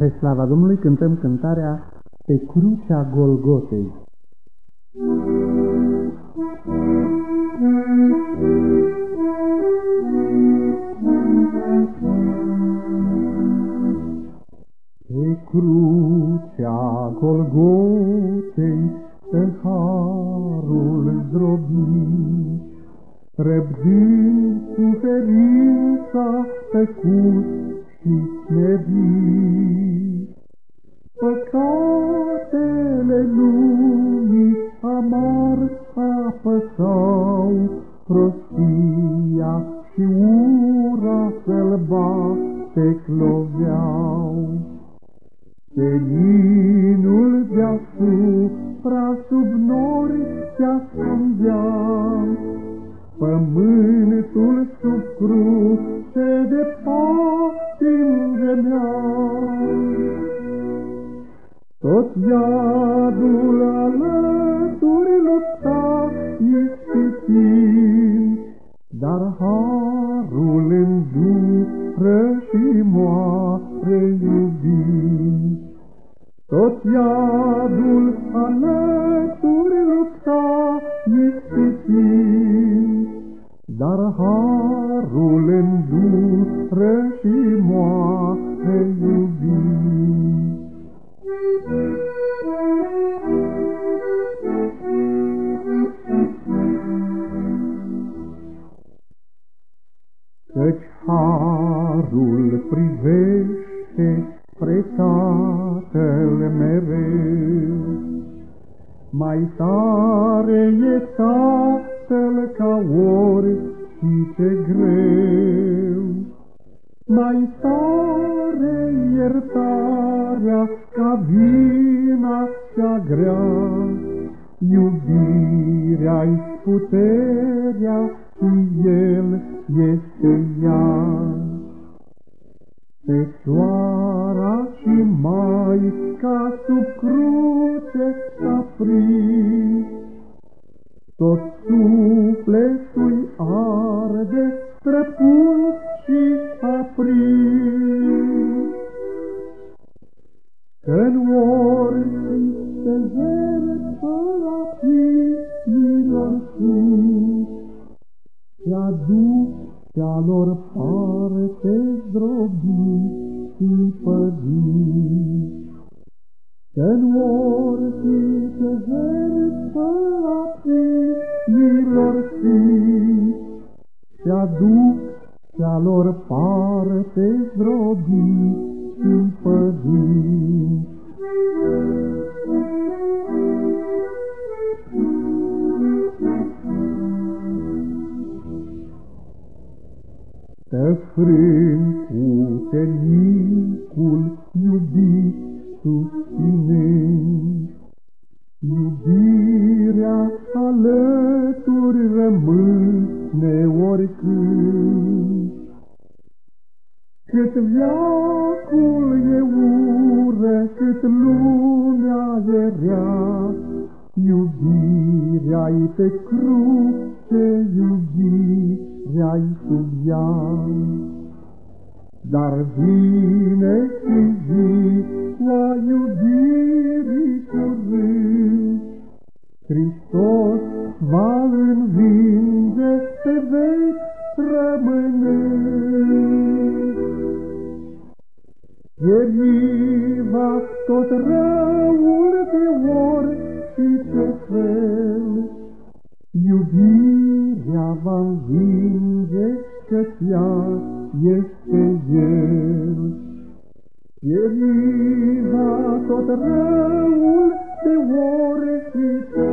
Spre slava Domnului cântăm cântarea Pe crucea Golgotei. Pe crucea Golgotei în harul zdrobit, Răbdând suferința pe curs și smerit. Păcatele lumii amar apăsau, prostia și ura sălbate cloveau. Seninul deasupra sub nori se ascundea, Pământul sub cruce Tot iadul alături lupta ispitin, Dar harul îndură și moare iubind. Tot iadul alături lupta ispitin, Dar harul îndură harul privește spre Tatăl mereu. Mai tare e Tatăl ca ori și ce greu. Mai tare iertarea ca vina cea grea, Iubirea-i puterea și El este ea. Fecioara și Maica sub cruce s-a tot sufletul arde străpun și aprins. În orice se jertfă la fiilor sfinți, și aduc cea lor parte zdrobi și păzi. Că-n orice jertfă a fiilor fi, și aduc cea lor parte zdrobi și păzi. Să frâng puternicul iubit susținând, Iubirea alături rămâne oricând. Cât viacul e ură, cât lumea e rea, Iubirea-i pe cruce, iubirea-i sub ea. Dar vine și ziua iubirii curând, Hristos va învinge pe veci rămânând. Pieriva tot răul este El. Pieriva tot răul de ori și ce